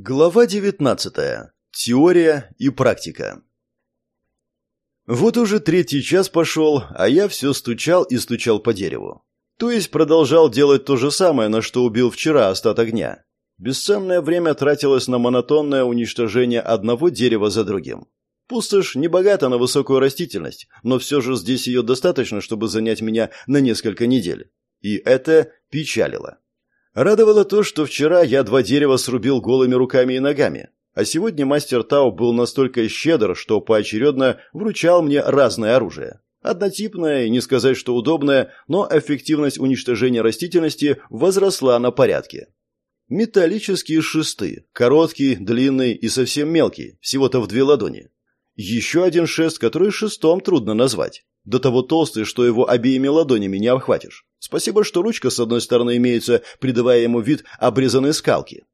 Глава 19. Теория и практика. Вот уже третий час пошел, а я все стучал и стучал по дереву. То есть продолжал делать то же самое, на что убил вчера остаток дня. Бесценное время тратилось на монотонное уничтожение одного дерева за другим. Пустошь не богата на высокую растительность, но все же здесь ее достаточно, чтобы занять меня на несколько недель. И это печалило. Радовало то, что вчера я два дерева срубил голыми руками и ногами, а сегодня мастер Тау был настолько щедр, что поочередно вручал мне разное оружие. Однотипное, не сказать, что удобное, но эффективность уничтожения растительности возросла на порядке. Металлические шесты, короткий, длинный и совсем мелкий, всего-то в две ладони. Еще один шест, который шестом трудно назвать. До того толстый, что его обеими ладонями не обхватишь. Спасибо, что ручка с одной стороны имеется, придавая ему вид обрезанной скалки.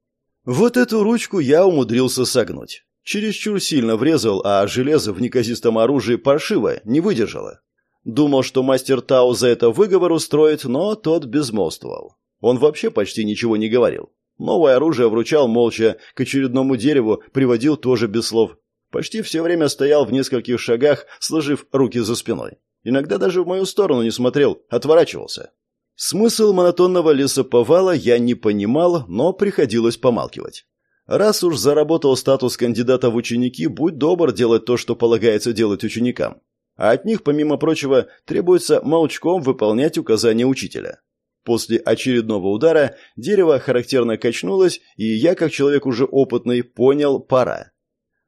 Вот эту ручку я умудрился согнуть. Чересчур сильно врезал, а железо в неказистом оружии паршиво, не выдержало. Думал, что мастер Тау за это выговор устроит, но тот безмолвствовал. Он вообще почти ничего не говорил. Новое оружие вручал молча, к очередному дереву приводил тоже без слов. Почти все время стоял в нескольких шагах, сложив руки за спиной. Иногда даже в мою сторону не смотрел, отворачивался. Смысл монотонного лесоповала я не понимал, но приходилось помалкивать. Раз уж заработал статус кандидата в ученики, будь добр делать то, что полагается делать ученикам. А от них, помимо прочего, требуется молчком выполнять указания учителя. После очередного удара дерево характерно качнулось, и я, как человек уже опытный, понял – пора.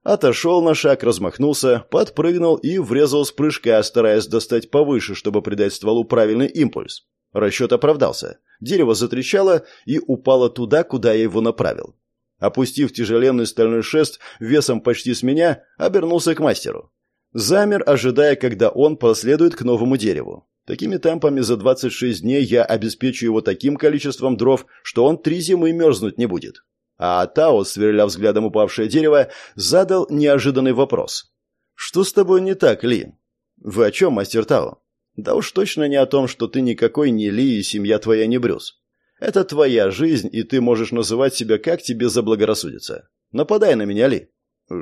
Отошел на шаг, размахнулся, подпрыгнул и врезал с прыжка, стараясь достать повыше, чтобы придать стволу правильный импульс. Расчет оправдался. Дерево затрещало и упало туда, куда я его направил. Опустив тяжеленный стальной шест весом почти с меня, обернулся к мастеру. Замер, ожидая, когда он последует к новому дереву. Такими темпами за 26 дней я обеспечу его таким количеством дров, что он три зимы мерзнуть не будет. А Тао, сверля взглядом упавшее дерево, задал неожиданный вопрос. «Что с тобой не так, Ли?» «Вы о чем, мастер Тао?» «Да уж точно не о том, что ты никакой не Ли и семья твоя не Брюс. Это твоя жизнь, и ты можешь называть себя как тебе заблагорассудится. Нападай на меня, Ли».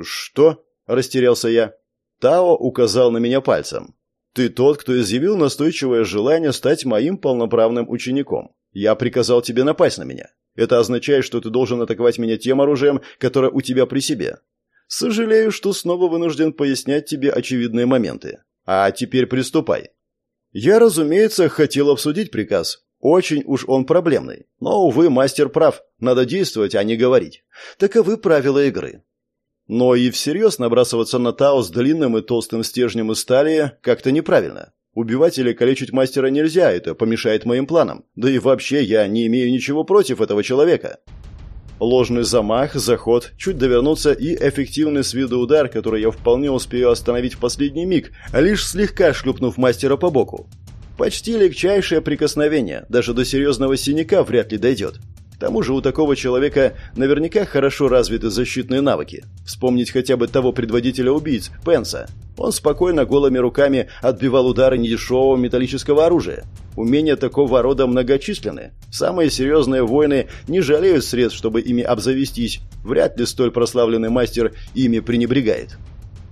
«Что?» – растерялся я. Тао указал на меня пальцем. «Ты тот, кто изъявил настойчивое желание стать моим полноправным учеником. Я приказал тебе напасть на меня. Это означает, что ты должен атаковать меня тем оружием, которое у тебя при себе. Сожалею, что снова вынужден пояснять тебе очевидные моменты. А теперь приступай. Я, разумеется, хотел обсудить приказ. Очень уж он проблемный. Но, увы, мастер прав. Надо действовать, а не говорить. Таковы правила игры. Но и всерьез набрасываться на Тао с длинным и толстым стержнем из стали как-то неправильно. Убивать или калечить мастера нельзя, это помешает моим планам. Да и вообще я не имею ничего против этого человека. Ложный замах, заход, чуть довернуться и эффективный с виду удар, который я вполне успею остановить в последний миг, лишь слегка шлепнув мастера по боку. Почти легчайшее прикосновение, даже до серьезного синяка вряд ли дойдет. К тому же у такого человека наверняка хорошо развиты защитные навыки. Вспомнить хотя бы того предводителя убийц, Пенса. Он спокойно голыми руками отбивал удары недешевого металлического оружия. Умения такого рода многочисленны. Самые серьезные воины не жалеют средств, чтобы ими обзавестись. Вряд ли столь прославленный мастер ими пренебрегает.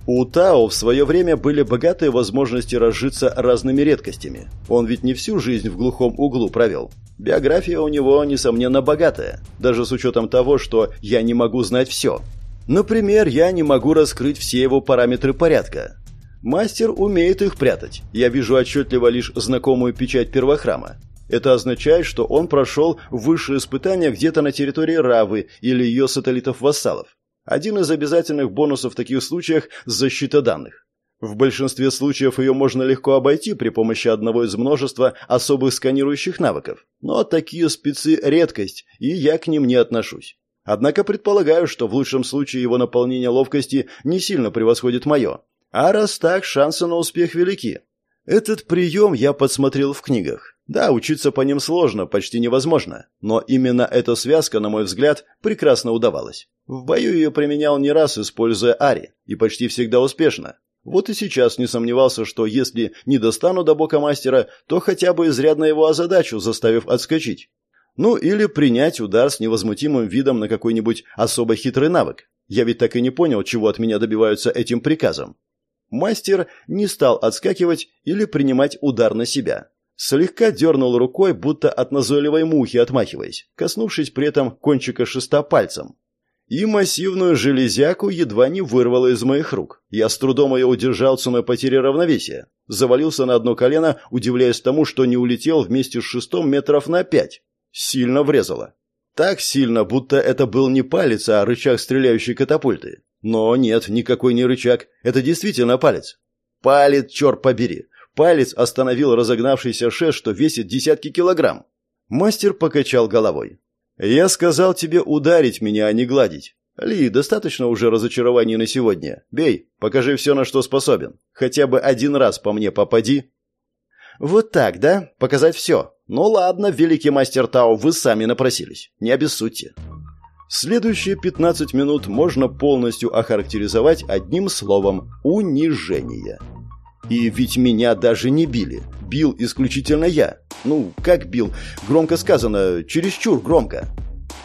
У Тао в свое время были богатые возможности разжиться разными редкостями. Он ведь не всю жизнь в глухом углу провел. Биография у него, несомненно, богатая, даже с учетом того, что я не могу знать все. Например, я не могу раскрыть все его параметры порядка. Мастер умеет их прятать. Я вижу отчетливо лишь знакомую печать первохрама. Это означает, что он прошел высшее испытание где-то на территории Равы или ее сателлитов-вассалов. Один из обязательных бонусов в таких случаях – защита данных. В большинстве случаев ее можно легко обойти при помощи одного из множества особых сканирующих навыков. Но такие спецы – редкость, и я к ним не отношусь. Однако предполагаю, что в лучшем случае его наполнение ловкости не сильно превосходит мое. А раз так, шансы на успех велики. Этот прием я подсмотрел в книгах. Да, учиться по ним сложно, почти невозможно, но именно эта связка, на мой взгляд, прекрасно удавалась. В бою ее применял не раз, используя Ари, и почти всегда успешно. Вот и сейчас не сомневался, что если не достану до бока мастера, то хотя бы изрядно его озадачу, заставив отскочить. Ну или принять удар с невозмутимым видом на какой-нибудь особо хитрый навык. Я ведь так и не понял, чего от меня добиваются этим приказом. Мастер не стал отскакивать или принимать удар на себя. Слегка дернул рукой, будто от назойливой мухи отмахиваясь, коснувшись при этом кончика шеста пальцем. И массивную железяку едва не вырвало из моих рук. Я с трудом ее удержал ценой потери равновесия. Завалился на одно колено, удивляясь тому, что не улетел вместе с шестом метров на пять. Сильно врезало. Так сильно, будто это был не палец, а рычаг стреляющей катапульты. Но нет, никакой не рычаг. Это действительно палец. Палец, черт побери. Палец остановил разогнавшийся шест, что весит десятки килограмм. Мастер покачал головой. «Я сказал тебе ударить меня, а не гладить. Ли, достаточно уже разочарований на сегодня. Бей, покажи все, на что способен. Хотя бы один раз по мне попади». «Вот так, да? Показать все? Ну ладно, великий мастер Тао, вы сами напросились. Не обессудьте». Следующие 15 минут можно полностью охарактеризовать одним словом «унижение». И ведь меня даже не били. Бил исключительно я. Ну, как бил? Громко сказано, чересчур громко.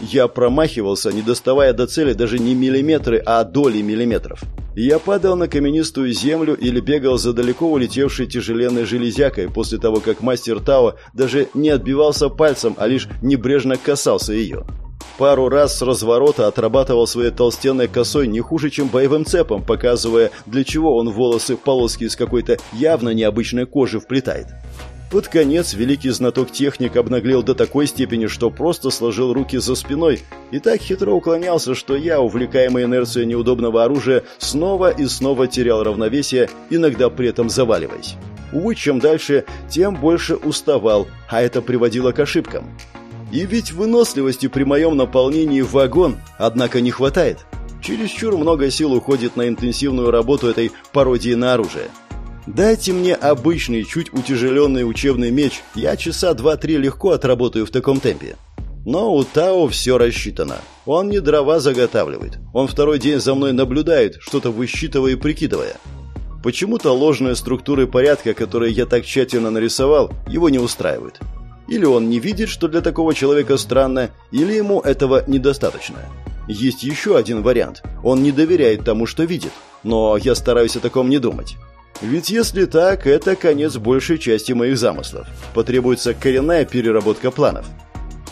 Я промахивался, не доставая до цели даже не миллиметры, а доли миллиметров. Я падал на каменистую землю или бегал за далеко улетевшей тяжеленной железякой после того, как мастер Тао даже не отбивался пальцем, а лишь небрежно касался ее. Пару раз с разворота отрабатывал своей толстенной косой не хуже, чем боевым цепом, показывая, для чего он волосы полоски из какой-то явно необычной кожи вплетает. Под конец великий знаток техник обнаглел до такой степени, что просто сложил руки за спиной и так хитро уклонялся, что я, увлекаемый инерцией неудобного оружия, снова и снова терял равновесие, иногда при этом заваливаясь. Увы, чем дальше, тем больше уставал, а это приводило к ошибкам. И ведь выносливости при моем наполнении вагон, однако, не хватает. Чересчур много сил уходит на интенсивную работу этой пародии на оружие. Дайте мне обычный, чуть утяжеленный учебный меч, я часа два-три легко отработаю в таком темпе. Но у Тао все рассчитано. Он не дрова заготавливает. Он второй день за мной наблюдает, что-то высчитывая и прикидывая. Почему-то ложные структуры порядка, которые я так тщательно нарисовал, его не устраивают. Или он не видит, что для такого человека странно, или ему этого недостаточно. Есть еще один вариант. Он не доверяет тому, что видит. Но я стараюсь о таком не думать. Ведь если так, это конец большей части моих замыслов. Потребуется коренная переработка планов.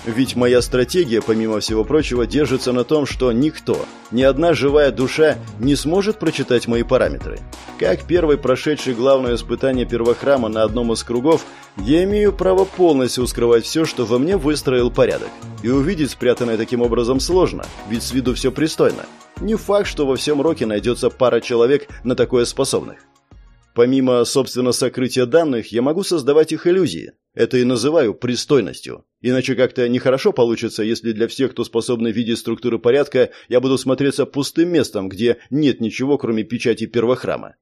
Ведь моя стратегия, помимо всего прочего, держится на том, что никто, ни одна живая душа не сможет прочитать мои параметры. Как первый прошедший главное испытание первохрама на одном из кругов, я имею право полностью скрывать все, что во мне выстроил порядок. И увидеть спрятанное таким образом сложно, ведь с виду все пристойно. Не факт, что во всем роке найдется пара человек на такое способных. Помимо, собственно, сокрытия данных, я могу создавать их иллюзии. Это и называю пристойностью. Иначе как-то нехорошо получится, если для всех, кто способен видеть структуры порядка, я буду смотреться пустым местом, где нет ничего, кроме печати первохрама.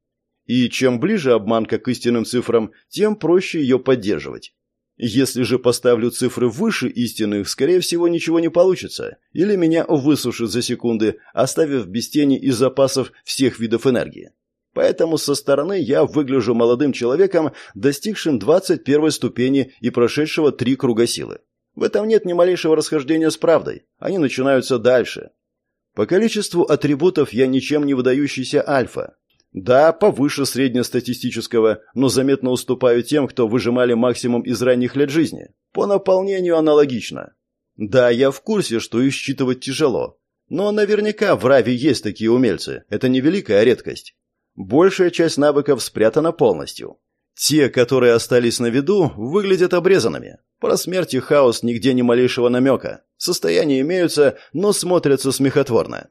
И чем ближе обманка к истинным цифрам, тем проще ее поддерживать. Если же поставлю цифры выше истинных, скорее всего, ничего не получится. Или меня высушит за секунды, оставив без тени и запасов всех видов энергии. Поэтому со стороны я выгляжу молодым человеком, достигшим 21 ступени и прошедшего три круга силы. В этом нет ни малейшего расхождения с правдой. Они начинаются дальше. По количеству атрибутов я ничем не выдающийся альфа. Да, повыше среднестатистического, но заметно уступаю тем, кто выжимали максимум из ранних лет жизни. По наполнению аналогично. Да, я в курсе, что их считывать тяжело. Но наверняка в Раве есть такие умельцы. Это не великая редкость. Большая часть навыков спрятана полностью. Те, которые остались на виду, выглядят обрезанными. Про смерть и хаос нигде ни малейшего намека. Состояния имеются, но смотрятся смехотворно.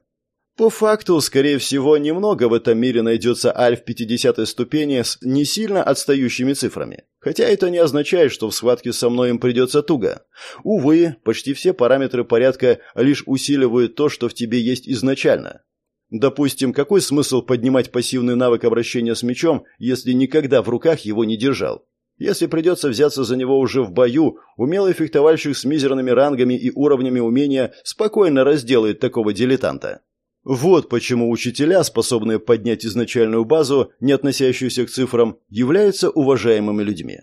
По факту, скорее всего, немного в этом мире найдется альф 50 ступени с не сильно отстающими цифрами. Хотя это не означает, что в схватке со мной им придется туго. Увы, почти все параметры порядка лишь усиливают то, что в тебе есть изначально. Допустим, какой смысл поднимать пассивный навык обращения с мечом, если никогда в руках его не держал? Если придется взяться за него уже в бою, умелый фехтовальщик с мизерными рангами и уровнями умения спокойно разделает такого дилетанта. Вот почему учителя, способные поднять изначальную базу, не относящуюся к цифрам, являются уважаемыми людьми.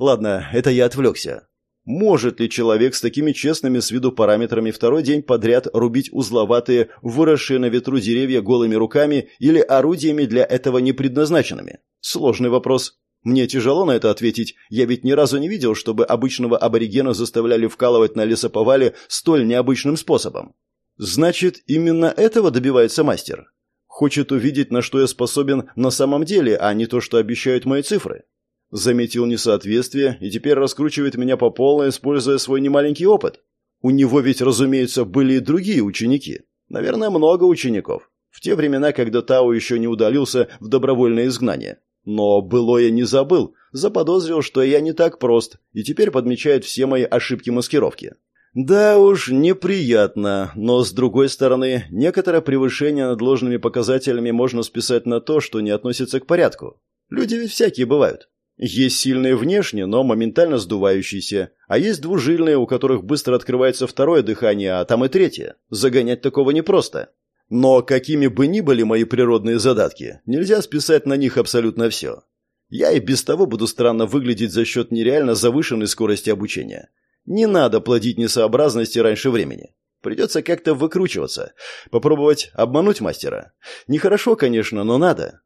Ладно, это я отвлекся. Может ли человек с такими честными с виду параметрами второй день подряд рубить узловатые, выросшие на ветру деревья голыми руками или орудиями для этого не предназначенными? Сложный вопрос. Мне тяжело на это ответить, я ведь ни разу не видел, чтобы обычного аборигена заставляли вкалывать на лесоповале столь необычным способом. Значит, именно этого добивается мастер. Хочет увидеть, на что я способен на самом деле, а не то, что обещают мои цифры. Заметил несоответствие и теперь раскручивает меня по полной, используя свой немаленький опыт. У него ведь, разумеется, были и другие ученики. Наверное, много учеников. В те времена, когда Тао еще не удалился в добровольное изгнание. Но былое не забыл, заподозрил, что я не так прост, и теперь подмечает все мои ошибки маскировки. Да уж, неприятно, но с другой стороны, некоторое превышение над ложными показателями можно списать на то, что не относится к порядку. Люди ведь всякие бывают. Есть сильные внешне, но моментально сдувающиеся, а есть двужильные, у которых быстро открывается второе дыхание, а там и третье. Загонять такого непросто. Но какими бы ни были мои природные задатки, нельзя списать на них абсолютно все. Я и без того буду странно выглядеть за счет нереально завышенной скорости обучения. Не надо плодить несообразности раньше времени. Придется как-то выкручиваться. Попробовать обмануть мастера. Нехорошо, конечно, но надо.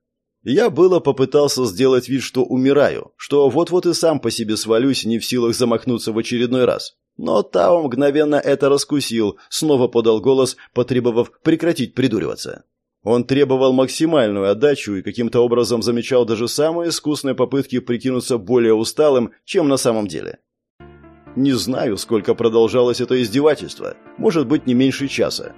Я было попытался сделать вид, что умираю, что вот-вот и сам по себе свалюсь, не в силах замахнуться в очередной раз. Но Тао мгновенно это раскусил, снова подал голос, потребовав прекратить придуриваться. Он требовал максимальную отдачу и каким-то образом замечал даже самые искусные попытки прикинуться более усталым, чем на самом деле. Не знаю, сколько продолжалось это издевательство, может быть, не меньше часа.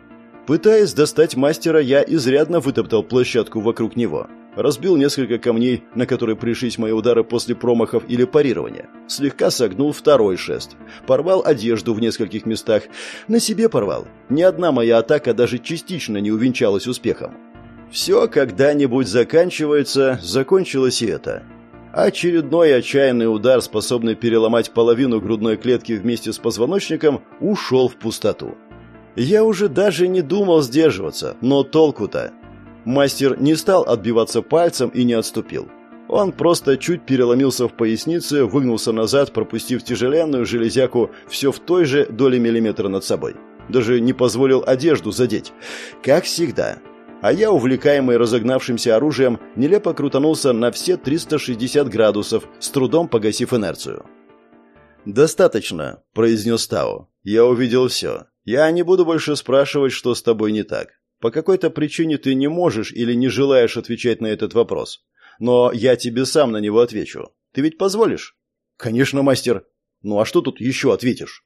Пытаясь достать мастера, я изрядно вытоптал площадку вокруг него разбил несколько камней, на которые пришлись мои удары после промахов или парирования. Слегка согнул второй шест. Порвал одежду в нескольких местах. На себе порвал. Ни одна моя атака даже частично не увенчалась успехом. Все когда-нибудь заканчивается, закончилось и это. Очередной отчаянный удар, способный переломать половину грудной клетки вместе с позвоночником, ушел в пустоту. Я уже даже не думал сдерживаться, но толку-то. Мастер не стал отбиваться пальцем и не отступил. Он просто чуть переломился в пояснице, выгнулся назад, пропустив тяжеленную железяку все в той же доле миллиметра над собой. Даже не позволил одежду задеть. Как всегда. А я, увлекаемый разогнавшимся оружием, нелепо крутанулся на все 360 градусов, с трудом погасив инерцию. «Достаточно», — произнес Тао. «Я увидел все. Я не буду больше спрашивать, что с тобой не так. По какой-то причине ты не можешь или не желаешь отвечать на этот вопрос. Но я тебе сам на него отвечу. Ты ведь позволишь? Конечно, мастер. Ну а что тут еще ответишь?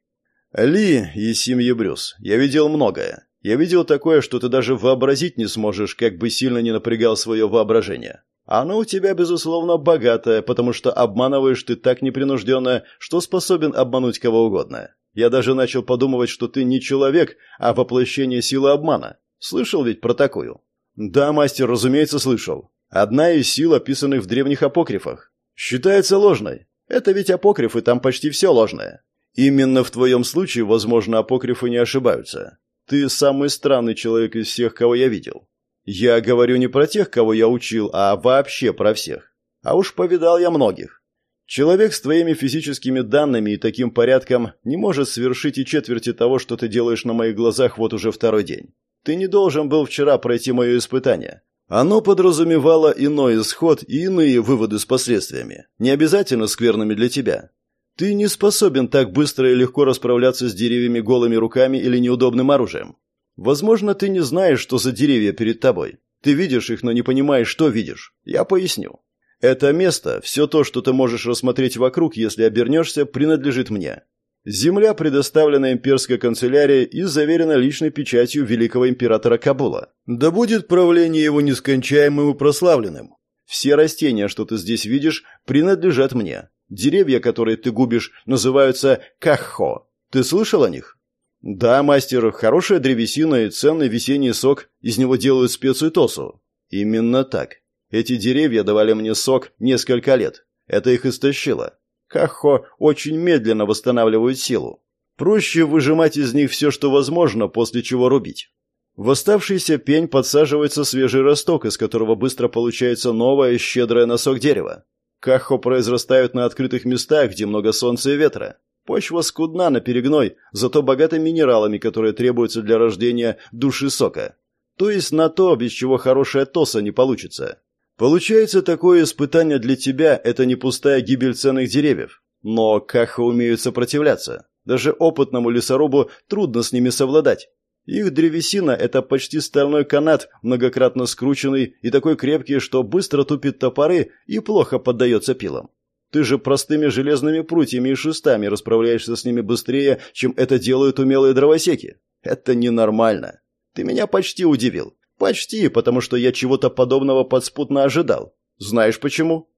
Ли и семьи Брюс. Я видел многое. Я видел такое, что ты даже вообразить не сможешь, как бы сильно не напрягал свое воображение. Оно у тебя, безусловно, богатое, потому что обманываешь ты так непринужденно, что способен обмануть кого угодно. Я даже начал подумывать, что ты не человек, а воплощение силы обмана. Слышал ведь про такую? Да, мастер, разумеется, слышал. Одна из сил, описанных в древних апокрифах. Считается ложной. Это ведь апокрифы, там почти все ложное. Именно в твоем случае, возможно, апокрифы не ошибаются. Ты самый странный человек из всех, кого я видел. Я говорю не про тех, кого я учил, а вообще про всех. А уж повидал я многих. Человек с твоими физическими данными и таким порядком не может совершить и четверти того, что ты делаешь на моих глазах вот уже второй день. Ты не должен был вчера пройти мое испытание. Оно подразумевало иной исход и иные выводы с последствиями, не обязательно скверными для тебя. Ты не способен так быстро и легко расправляться с деревьями голыми руками или неудобным оружием. Возможно, ты не знаешь, что за деревья перед тобой. Ты видишь их, но не понимаешь, что видишь. Я поясню. Это место, все то, что ты можешь рассмотреть вокруг, если обернешься, принадлежит мне. Земля предоставлена имперской канцелярией и заверена личной печатью великого императора Кабула. Да будет правление его нескончаемым и прославленным. Все растения, что ты здесь видишь, принадлежат мне. Деревья, которые ты губишь, называются каххо. Ты слышал о них? Да, мастер, хорошая древесина и ценный весенний сок, из него делают специю тосу. Именно так. Эти деревья давали мне сок несколько лет. Это их истощило. Кахо очень медленно восстанавливают силу. Проще выжимать из них все, что возможно, после чего рубить. В оставшийся пень подсаживается свежий росток, из которого быстро получается новое щедрое носок дерева. Кахо произрастают на открытых местах, где много солнца и ветра. Почва скудна на перегной, зато богата минералами, которые требуются для рождения души сока. То есть на то, без чего хорошая тоса не получится. Получается, такое испытание для тебя – это не пустая гибель ценных деревьев. Но каха умеют сопротивляться. Даже опытному лесорубу трудно с ними совладать. Их древесина – это почти стальной канат, многократно скрученный и такой крепкий, что быстро тупит топоры и плохо поддается пилам. Ты же простыми железными прутьями и шестами расправляешься с ними быстрее, чем это делают умелые дровосеки. Это ненормально. Ты меня почти удивил. Почти, потому что я чего-то подобного подспутно ожидал. Знаешь почему?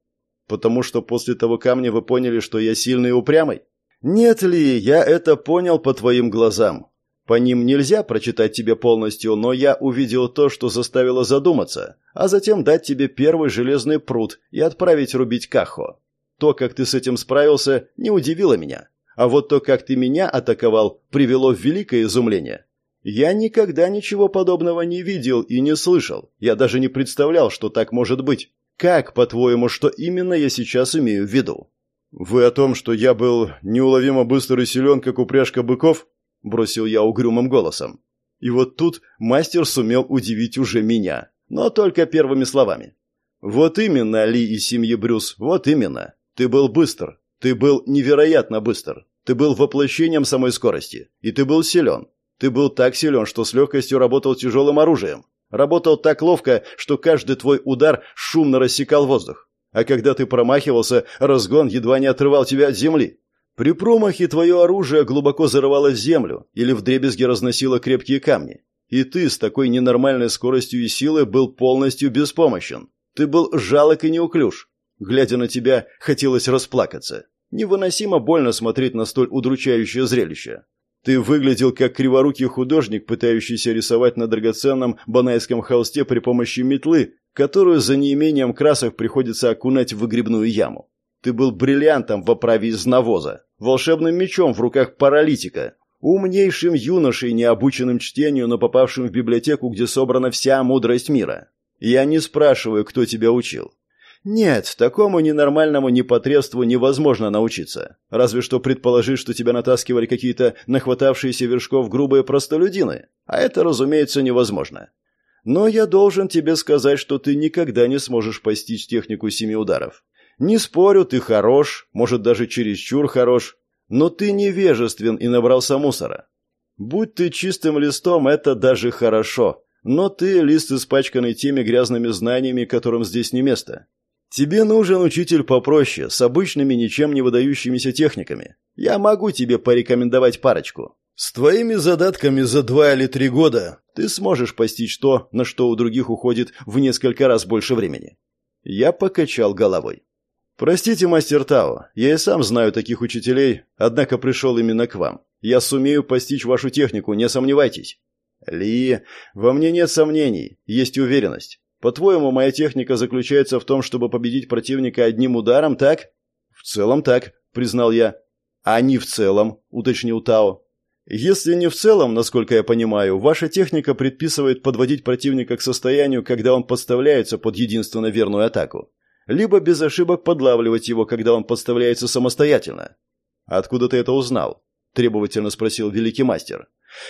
Потому что после того камня вы поняли, что я сильный и упрямый? Нет ли, я это понял по твоим глазам. По ним нельзя прочитать тебе полностью, но я увидел то, что заставило задуматься, а затем дать тебе первый железный пруд и отправить рубить Кахо. То, как ты с этим справился, не удивило меня. А вот то, как ты меня атаковал, привело в великое изумление. Я никогда ничего подобного не видел и не слышал. Я даже не представлял, что так может быть. Как, по-твоему, что именно я сейчас имею в виду? Вы о том, что я был неуловимо быстр и силен, как упряжка быков? Бросил я угрюмым голосом. И вот тут мастер сумел удивить уже меня. Но только первыми словами. Вот именно, Ли из семьи Брюс, вот именно. Ты был быстр. Ты был невероятно быстр. Ты был воплощением самой скорости. И ты был силен. Ты был так силен, что с легкостью работал тяжелым оружием. Работал так ловко, что каждый твой удар шумно рассекал воздух. А когда ты промахивался, разгон едва не отрывал тебя от земли. При промахе твое оружие глубоко зарывало в землю или вдребезги разносило крепкие камни. И ты с такой ненормальной скоростью и силой был полностью беспомощен. Ты был жалок и неуклюж. Глядя на тебя, хотелось расплакаться. Невыносимо больно смотреть на столь удручающее зрелище. Ты выглядел как криворукий художник, пытающийся рисовать на драгоценном банайском холсте при помощи метлы, которую за неимением красок приходится окунать в выгребную яму. Ты был бриллиантом в оправе из навоза, волшебным мечом в руках паралитика, умнейшим юношей, необученным чтению, но попавшим в библиотеку, где собрана вся мудрость мира. Я не спрашиваю, кто тебя учил. Нет, такому ненормальному непотребству невозможно научиться. Разве что предположить, что тебя натаскивали какие-то нахватавшиеся вершков грубые простолюдины. А это, разумеется, невозможно. Но я должен тебе сказать, что ты никогда не сможешь постичь технику семи ударов. Не спорю, ты хорош, может даже чересчур хорош, но ты невежествен и набрался мусора. Будь ты чистым листом, это даже хорошо. Но ты лист, испачканный теми грязными знаниями, которым здесь не место. Тебе нужен учитель попроще, с обычными ничем не выдающимися техниками. Я могу тебе порекомендовать парочку. С твоими задатками за два или три года ты сможешь постичь то, на что у других уходит в несколько раз больше времени. Я покачал головой. Простите, мастер Тао, я и сам знаю таких учителей, однако пришел именно к вам. Я сумею постичь вашу технику, не сомневайтесь. Ли, во мне нет сомнений, есть уверенность. По-твоему, моя техника заключается в том, чтобы победить противника одним ударом, так? В целом так, признал я. А не в целом, уточнил Тао. Если не в целом, насколько я понимаю, ваша техника предписывает подводить противника к состоянию, когда он подставляется под единственно верную атаку, либо без ошибок подлавливать его, когда он подставляется самостоятельно. Откуда ты это узнал? требовательно спросил великий мастер.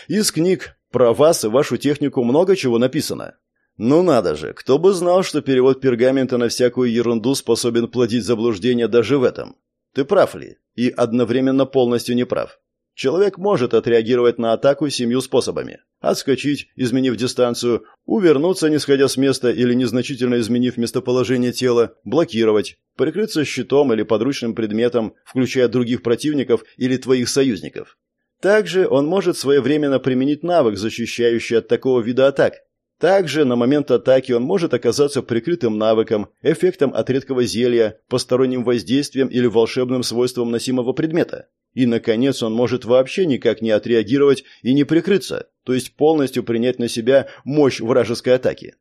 Из книг про вас и вашу технику много чего написано. Ну надо же, кто бы знал, что перевод пергамента на всякую ерунду способен плодить заблуждения даже в этом. Ты прав ли? И одновременно полностью не прав. Человек может отреагировать на атаку семью способами. Отскочить, изменив дистанцию, увернуться, не сходя с места или незначительно изменив местоположение тела, блокировать, прикрыться щитом или подручным предметом, включая других противников или твоих союзников. Также он может своевременно применить навык, защищающий от такого вида атак, также на момент атаки он может оказаться прикрытым навыком, эффектом от редкого зелья, посторонним воздействием или волшебным свойством носимого предмета. И, наконец, он может вообще никак не отреагировать и не прикрыться, то есть полностью принять на себя мощь вражеской атаки.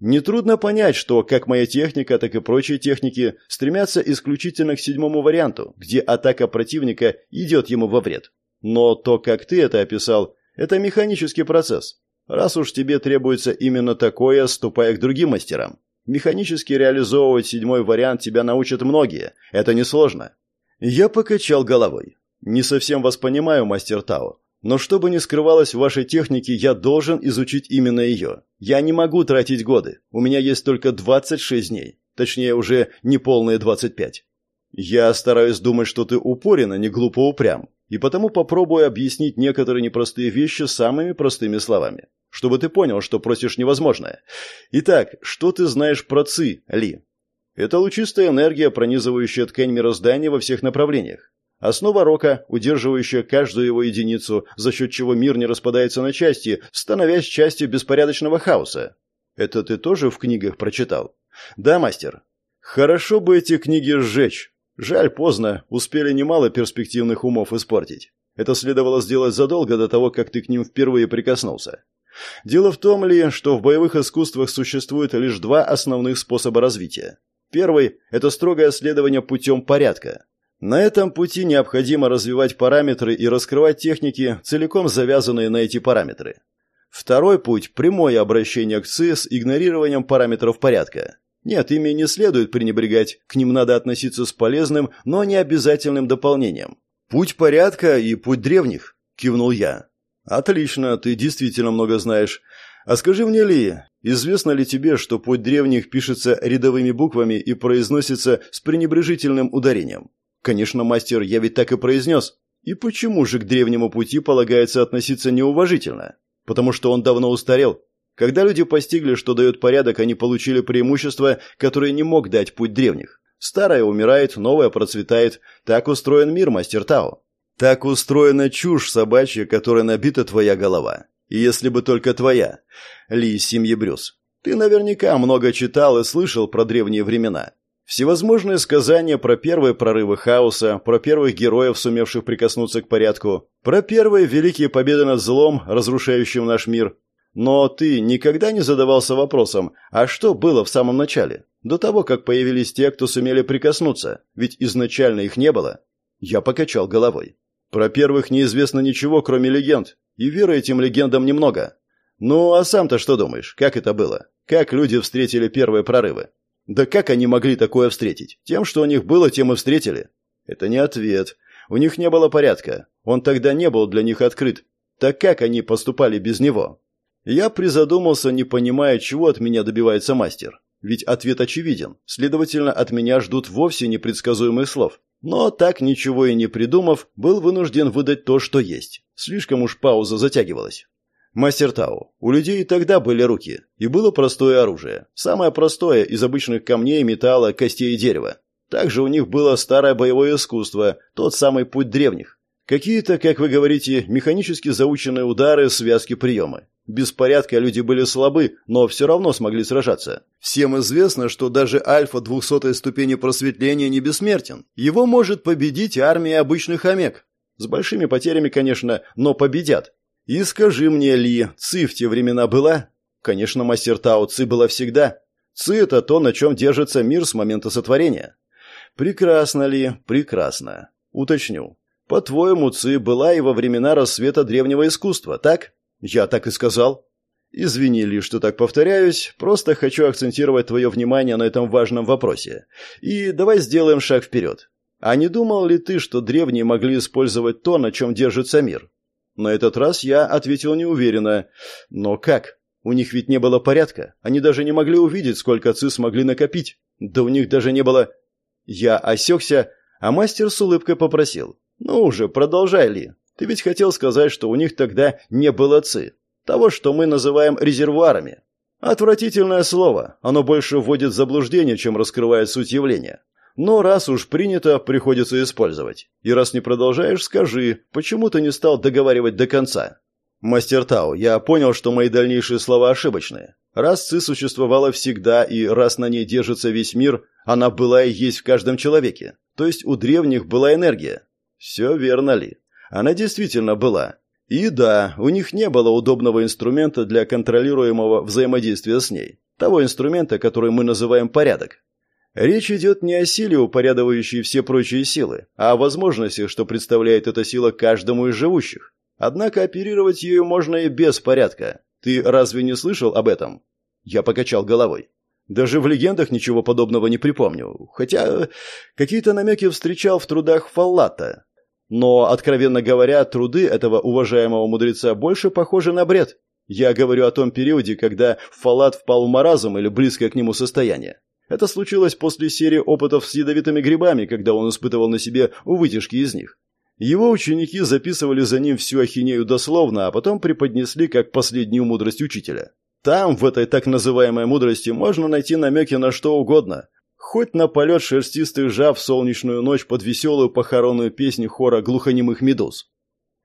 Нетрудно понять, что как моя техника, так и прочие техники стремятся исключительно к седьмому варианту, где атака противника идет ему во вред. Но то, как ты это описал, это механический процесс, Раз уж тебе требуется именно такое, ступай к другим мастерам. Механически реализовывать седьмой вариант тебя научат многие. Это несложно. Я покачал головой. Не совсем вас понимаю, мастер Тао. Но что бы ни скрывалось в вашей технике, я должен изучить именно ее. Я не могу тратить годы. У меня есть только 26 дней. Точнее, уже не полные 25. Я стараюсь думать, что ты упорен, а не глупо упрям. И потому попробую объяснить некоторые непростые вещи самыми простыми словами. Чтобы ты понял, что просишь невозможное. Итак, что ты знаешь про ЦИ, Ли? Это лучистая энергия, пронизывающая ткань мироздания во всех направлениях. Основа рока, удерживающая каждую его единицу, за счет чего мир не распадается на части, становясь частью беспорядочного хаоса. Это ты тоже в книгах прочитал? Да, мастер. Хорошо бы эти книги сжечь. Жаль, поздно, успели немало перспективных умов испортить. Это следовало сделать задолго до того, как ты к ним впервые прикоснулся. Дело в том ли, что в боевых искусствах существует лишь два основных способа развития. Первый – это строгое следование путем порядка. На этом пути необходимо развивать параметры и раскрывать техники, целиком завязанные на эти параметры. Второй путь – прямое обращение к ЦИ с игнорированием параметров порядка. Нет, ими не следует пренебрегать, к ним надо относиться с полезным, но не обязательным дополнением. «Путь порядка и путь древних», – кивнул я. «Отлично, ты действительно много знаешь. А скажи мне, Ли, известно ли тебе, что путь древних пишется рядовыми буквами и произносится с пренебрежительным ударением? Конечно, мастер, я ведь так и произнес. И почему же к древнему пути полагается относиться неуважительно? Потому что он давно устарел. Когда люди постигли, что дает порядок, они получили преимущество, которое не мог дать путь древних. Старое умирает, новое процветает. Так устроен мир, мастер Тао. Так устроена чушь собачья, которой набита твоя голова. И если бы только твоя, Ли из семьи Брюс. Ты наверняка много читал и слышал про древние времена. Всевозможные сказания про первые прорывы хаоса, про первых героев, сумевших прикоснуться к порядку, про первые великие победы над злом, разрушающим наш мир. Но ты никогда не задавался вопросом, а что было в самом начале, до того, как появились те, кто сумели прикоснуться, ведь изначально их не было? Я покачал головой. Про первых неизвестно ничего, кроме легенд, и веры этим легендам немного. Ну, а сам-то что думаешь, как это было? Как люди встретили первые прорывы? Да как они могли такое встретить? Тем, что у них было, тем и встретили. Это не ответ. У них не было порядка. Он тогда не был для них открыт. Так как они поступали без него? Я призадумался, не понимая, чего от меня добивается мастер. Ведь ответ очевиден. Следовательно, от меня ждут вовсе непредсказуемых слов. Но так ничего и не придумав, был вынужден выдать то, что есть. Слишком уж пауза затягивалась. Мастер Тау, у людей и тогда были руки, и было простое оружие. Самое простое из обычных камней, металла, костей и дерева. Также у них было старое боевое искусство, тот самый путь древних. Какие-то, как вы говорите, механически заученные удары, связки, приемы. Без порядка люди были слабы, но все равно смогли сражаться. Всем известно, что даже альфа двухсотой ступени просветления не бессмертен. Его может победить армия обычных омег. С большими потерями, конечно, но победят. И скажи мне, Ли, Ци в те времена была? Конечно, мастер Тао Ци была всегда. Ци – это то, на чем держится мир с момента сотворения. Прекрасно, Ли, прекрасно. Уточню. По-твоему, Ци была и во времена рассвета древнего искусства, так? Я так и сказал. Извини, Ли, что так повторяюсь, просто хочу акцентировать твое внимание на этом важном вопросе. И давай сделаем шаг вперед. А не думал ли ты, что древние могли использовать то, на чем держится мир? На этот раз я ответил неуверенно. Но как? У них ведь не было порядка. Они даже не могли увидеть, сколько ци смогли накопить. Да у них даже не было... Я осекся, а мастер с улыбкой попросил. «Ну уже, продолжай, Ли. Ты ведь хотел сказать, что у них тогда не было ци. Того, что мы называем резервуарами. Отвратительное слово. Оно больше вводит в заблуждение, чем раскрывает суть явления. Но раз уж принято, приходится использовать. И раз не продолжаешь, скажи, почему ты не стал договаривать до конца? Мастер Тау, я понял, что мои дальнейшие слова ошибочные. Раз Ци существовала всегда, и раз на ней держится весь мир, она была и есть в каждом человеке. То есть у древних была энергия. Все верно ли? Она действительно была. И да, у них не было удобного инструмента для контролируемого взаимодействия с ней. Того инструмента, который мы называем порядок. Речь идет не о силе, упорядочивающей все прочие силы, а о возможности, что представляет эта сила каждому из живущих. Однако оперировать ею можно и без порядка. Ты разве не слышал об этом? Я покачал головой. Даже в легендах ничего подобного не припомню, хотя какие-то намеки встречал в трудах Фаллата. Но, откровенно говоря, труды этого уважаемого мудреца больше похожи на бред. Я говорю о том периоде, когда Фалат впал в маразм или близкое к нему состояние. Это случилось после серии опытов с ядовитыми грибами, когда он испытывал на себе вытяжки из них. Его ученики записывали за ним всю ахинею дословно, а потом преподнесли как последнюю мудрость учителя. Там, в этой так называемой мудрости, можно найти намеки на что угодно. Хоть на полет шерстистых жаб в солнечную ночь под веселую похоронную песню хора глухонемых медуз.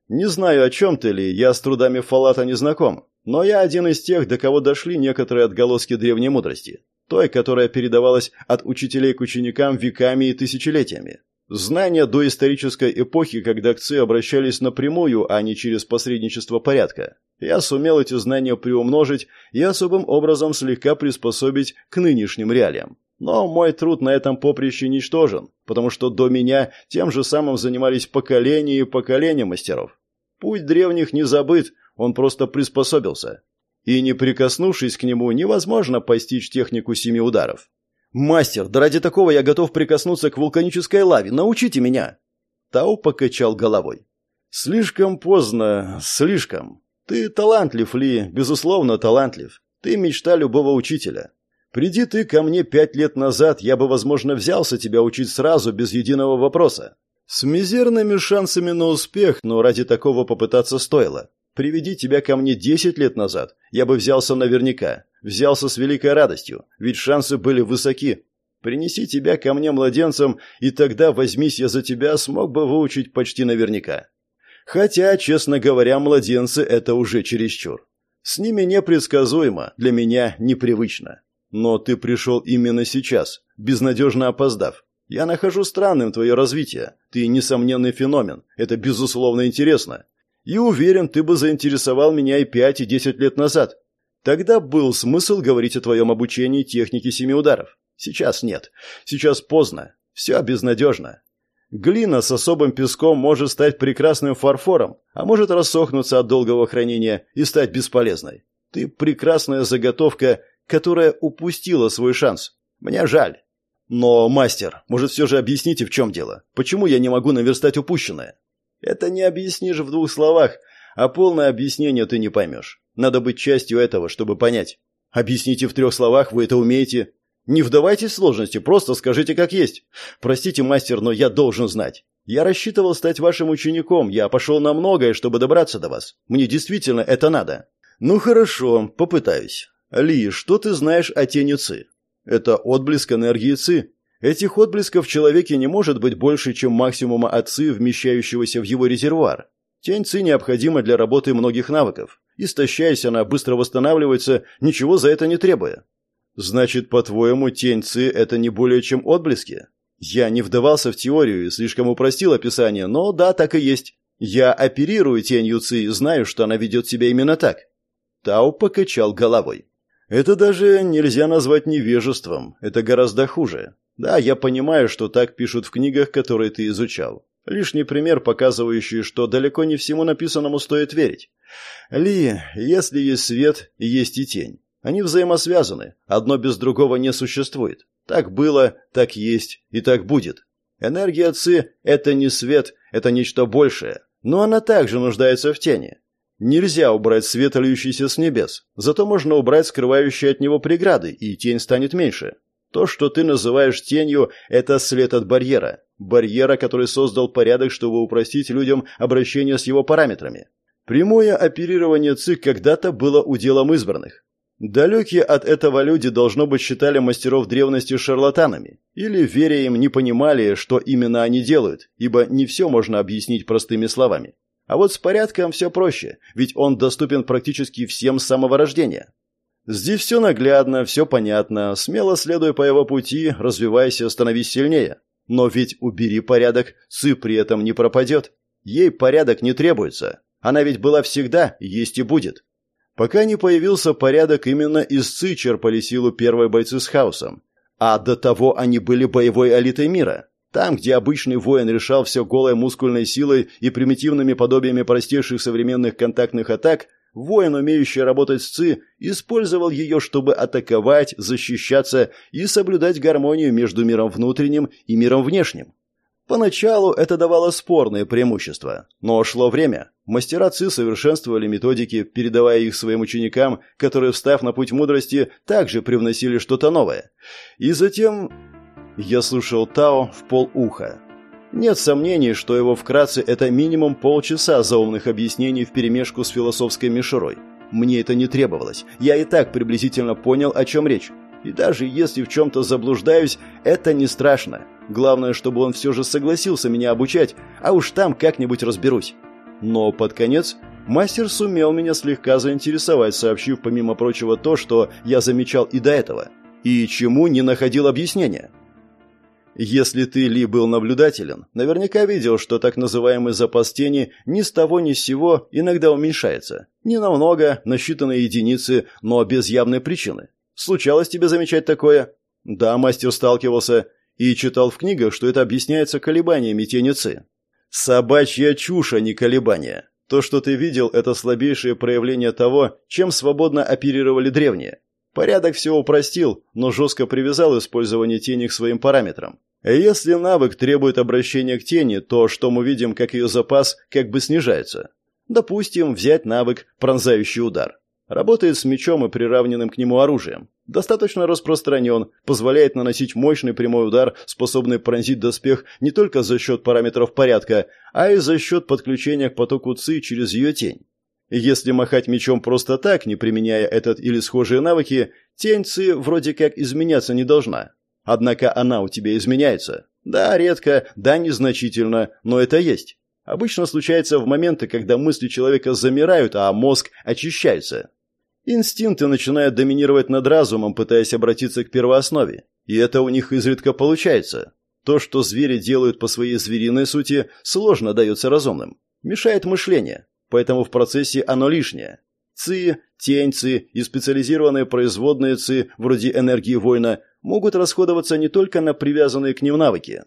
Не знаю, о чем ты ли, я с трудами Фалата не знаком, но я один из тех, до кого дошли некоторые отголоски древней мудрости той, которая передавалась от учителей к ученикам веками и тысячелетиями. Знания до исторической эпохи, когда к ЦИ обращались напрямую, а не через посредничество порядка. Я сумел эти знания приумножить и особым образом слегка приспособить к нынешним реалиям. Но мой труд на этом поприще ничтожен, потому что до меня тем же самым занимались поколения и поколения мастеров. Путь древних не забыт, он просто приспособился и не прикоснувшись к нему, невозможно постичь технику семи ударов. «Мастер, да ради такого я готов прикоснуться к вулканической лаве. Научите меня!» Тау покачал головой. «Слишком поздно, слишком. Ты талантлив, Ли, безусловно талантлив. Ты мечта любого учителя. Приди ты ко мне пять лет назад, я бы, возможно, взялся тебя учить сразу, без единого вопроса. С мизерными шансами на успех, но ради такого попытаться стоило. Приведи тебя ко мне десять лет назад, я бы взялся наверняка, взялся с великой радостью, ведь шансы были высоки. Принеси тебя ко мне младенцем, и тогда возьмись я за тебя, смог бы выучить почти наверняка. Хотя, честно говоря, младенцы – это уже чересчур. С ними непредсказуемо, для меня непривычно. Но ты пришел именно сейчас, безнадежно опоздав. Я нахожу странным твое развитие. Ты несомненный феномен. Это безусловно интересно. И уверен, ты бы заинтересовал меня и пять, и десять лет назад. Тогда был смысл говорить о твоем обучении технике семи ударов. Сейчас нет. Сейчас поздно. Все безнадежно. Глина с особым песком может стать прекрасным фарфором, а может рассохнуться от долгого хранения и стать бесполезной. Ты прекрасная заготовка, которая упустила свой шанс. Мне жаль. Но, мастер, может, все же объясните, в чем дело? Почему я не могу наверстать упущенное? Это не объяснишь в двух словах, а полное объяснение ты не поймешь. Надо быть частью этого, чтобы понять. Объясните в трех словах, вы это умеете. Не вдавайтесь в сложности, просто скажите как есть. Простите, мастер, но я должен знать. Я рассчитывал стать вашим учеником, я пошел на многое, чтобы добраться до вас. Мне действительно это надо. Ну хорошо, попытаюсь. Ли, что ты знаешь о тени Ци? Это отблеск энергии Ци. Этих отблесков в человеке не может быть больше, чем максимума отцы, вмещающегося в его резервуар. Тень ци необходима для работы многих навыков. Истощаясь, она быстро восстанавливается, ничего за это не требуя. Значит, по-твоему, тень ци – это не более чем отблески? Я не вдавался в теорию и слишком упростил описание, но да, так и есть. Я оперирую тенью ци и знаю, что она ведет себя именно так. Тау покачал головой. Это даже нельзя назвать невежеством, это гораздо хуже. Да, я понимаю, что так пишут в книгах, которые ты изучал. Лишний пример, показывающий, что далеко не всему написанному стоит верить. Ли, если есть свет, есть и тень. Они взаимосвязаны, одно без другого не существует. Так было, так есть и так будет. Энергия Ци – это не свет, это нечто большее, но она также нуждается в тени. Нельзя убрать свет, льющийся с небес, зато можно убрать скрывающие от него преграды, и тень станет меньше. То, что ты называешь тенью, это след от барьера. Барьера, который создал порядок, чтобы упростить людям обращение с его параметрами. Прямое оперирование ЦИК когда-то было уделом избранных. Далекие от этого люди, должно быть, считали мастеров древности шарлатанами, или, веря им, не понимали, что именно они делают, ибо не все можно объяснить простыми словами. А вот с порядком все проще, ведь он доступен практически всем с самого рождения. Здесь все наглядно, все понятно, смело следуй по его пути, развивайся, становись сильнее. Но ведь убери порядок, Ци при этом не пропадет. Ей порядок не требуется. Она ведь была всегда, есть и будет. Пока не появился порядок, именно из Ци черпали силу первые бойцы с хаосом. А до того они были боевой элитой мира. Там, где обычный воин решал все голой мускульной силой и примитивными подобиями простейших современных контактных атак, Воин, умеющий работать с ЦИ, использовал ее, чтобы атаковать, защищаться и соблюдать гармонию между миром внутренним и миром внешним. Поначалу это давало спорные преимущества, но шло время. Мастера ЦИ совершенствовали методики, передавая их своим ученикам, которые, встав на путь мудрости, также привносили что-то новое. И затем я слушал Тао в полуха. Нет сомнений, что его вкратце это минимум полчаса заумных объяснений вперемешку с философской мишурой. Мне это не требовалось. Я и так приблизительно понял, о чем речь. И даже если в чем-то заблуждаюсь, это не страшно. Главное, чтобы он все же согласился меня обучать, а уж там как-нибудь разберусь. Но под конец мастер сумел меня слегка заинтересовать, сообщив, помимо прочего, то, что я замечал и до этого, и чему не находил объяснения. Если ты, Ли, был наблюдателен, наверняка видел, что так называемый запас тени ни с того ни с сего иногда уменьшается. Не намного, на считанные единицы, но без явной причины. Случалось тебе замечать такое? Да, мастер сталкивался и читал в книгах, что это объясняется колебаниями тени Ци. Собачья чушь, а не колебания. То, что ты видел, это слабейшее проявление того, чем свободно оперировали древние. Порядок все упростил, но жестко привязал использование тени к своим параметрам. Если навык требует обращения к тени, то что мы видим, как ее запас как бы снижается? Допустим, взять навык «пронзающий удар». Работает с мечом и приравненным к нему оружием. Достаточно распространен, позволяет наносить мощный прямой удар, способный пронзить доспех не только за счет параметров порядка, а и за счет подключения к потоку ЦИ через ее тень. Если махать мечом просто так, не применяя этот или схожие навыки, тень Ци вроде как изменяться не должна. Однако она у тебя изменяется. Да, редко, да, незначительно, но это есть. Обычно случается в моменты, когда мысли человека замирают, а мозг очищается. Инстинкты начинают доминировать над разумом, пытаясь обратиться к первооснове. И это у них изредка получается. То, что звери делают по своей звериной сути, сложно дается разумным. Мешает мышление поэтому в процессе оно лишнее. ЦИ, тень ЦИ и специализированные производные ЦИ, вроде энергии воина, могут расходоваться не только на привязанные к ним навыки.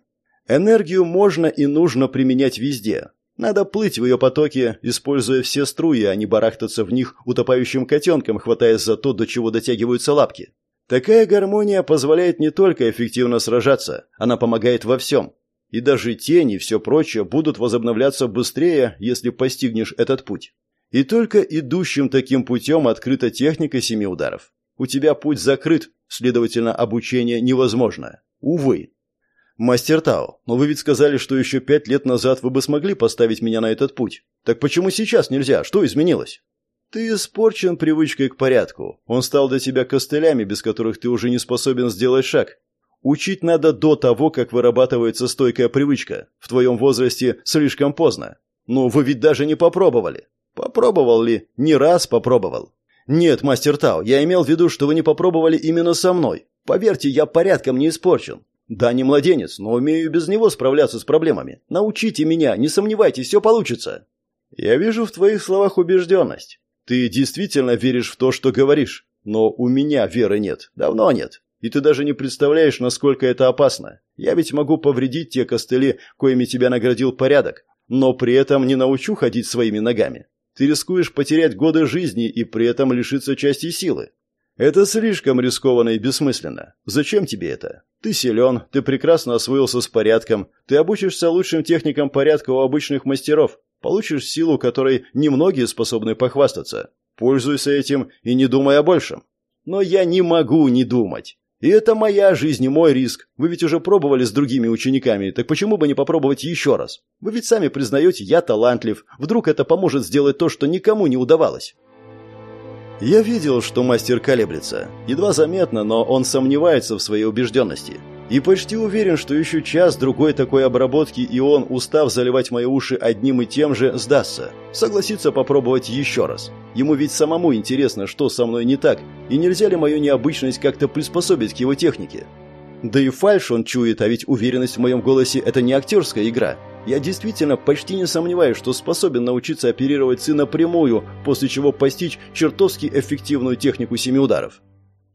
Энергию можно и нужно применять везде. Надо плыть в ее потоке, используя все струи, а не барахтаться в них утопающим котенком, хватаясь за то, до чего дотягиваются лапки. Такая гармония позволяет не только эффективно сражаться, она помогает во всем. И даже тени и все прочее будут возобновляться быстрее, если постигнешь этот путь. И только идущим таким путем открыта техника семи ударов. У тебя путь закрыт, следовательно, обучение невозможно. Увы. Мастер Тао, но вы ведь сказали, что еще пять лет назад вы бы смогли поставить меня на этот путь. Так почему сейчас нельзя? Что изменилось? Ты испорчен привычкой к порядку. Он стал для тебя костылями, без которых ты уже не способен сделать шаг. Учить надо до того, как вырабатывается стойкая привычка. В твоем возрасте слишком поздно. Ну, вы ведь даже не попробовали. Попробовал ли? Не раз попробовал. Нет, мастер Тао, я имел в виду, что вы не попробовали именно со мной. Поверьте, я порядком не испорчен. Да, не младенец, но умею без него справляться с проблемами. Научите меня, не сомневайтесь, все получится. Я вижу в твоих словах убежденность. Ты действительно веришь в то, что говоришь. Но у меня веры нет. Давно нет. И ты даже не представляешь, насколько это опасно. Я ведь могу повредить те костыли, коими тебя наградил порядок, но при этом не научу ходить своими ногами. Ты рискуешь потерять годы жизни и при этом лишиться части силы. Это слишком рискованно и бессмысленно. Зачем тебе это? Ты силен, ты прекрасно освоился с порядком, ты обучишься лучшим техникам порядка у обычных мастеров, получишь силу, которой немногие способны похвастаться. Пользуйся этим и не думай о большем. Но я не могу не думать. И это моя жизнь и мой риск. Вы ведь уже пробовали с другими учениками, так почему бы не попробовать еще раз? Вы ведь сами признаете, я талантлив. Вдруг это поможет сделать то, что никому не удавалось. Я видел, что мастер колеблется. Едва заметно, но он сомневается в своей убежденности. И почти уверен, что еще час-другой такой обработки, и он, устав заливать мои уши одним и тем же, сдастся. Согласится попробовать еще раз. Ему ведь самому интересно, что со мной не так, и нельзя ли мою необычность как-то приспособить к его технике. Да и фальш он чует, а ведь уверенность в моем голосе – это не актерская игра. Я действительно почти не сомневаюсь, что способен научиться оперировать сына напрямую, после чего постичь чертовски эффективную технику семи ударов.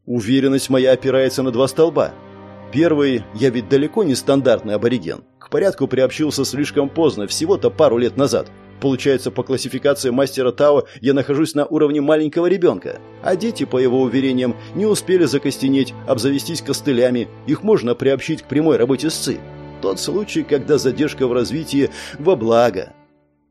Уверенность моя опирается на два столба – Первый, я ведь далеко не стандартный абориген. К порядку приобщился слишком поздно, всего-то пару лет назад. Получается, по классификации мастера Тао я нахожусь на уровне маленького ребенка. А дети, по его уверениям, не успели закостенеть, обзавестись костылями. Их можно приобщить к прямой работе с ЦИ. тот случай, когда задержка в развитии во благо.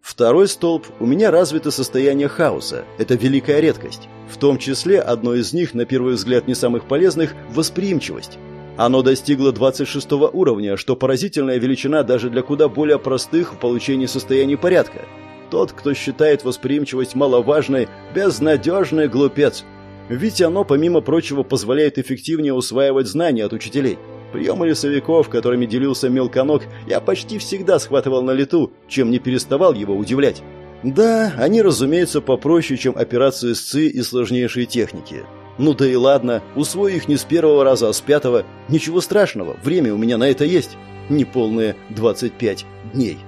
Второй столб – у меня развито состояние хаоса. Это великая редкость. В том числе одно из них, на первый взгляд не самых полезных – восприимчивость. Оно достигло 26 уровня, что поразительная величина даже для куда более простых в получении состояния порядка. Тот, кто считает восприимчивость маловажной, безнадежный глупец. Ведь оно, помимо прочего, позволяет эффективнее усваивать знания от учителей. Приемы лесовиков, которыми делился мелконог, я почти всегда схватывал на лету, чем не переставал его удивлять. Да, они, разумеется, попроще, чем операции с ЦИ и сложнейшие техники. Ну да и ладно, усвою их не с первого раза, а с пятого. Ничего страшного, время у меня на это есть. Неполные 25 дней.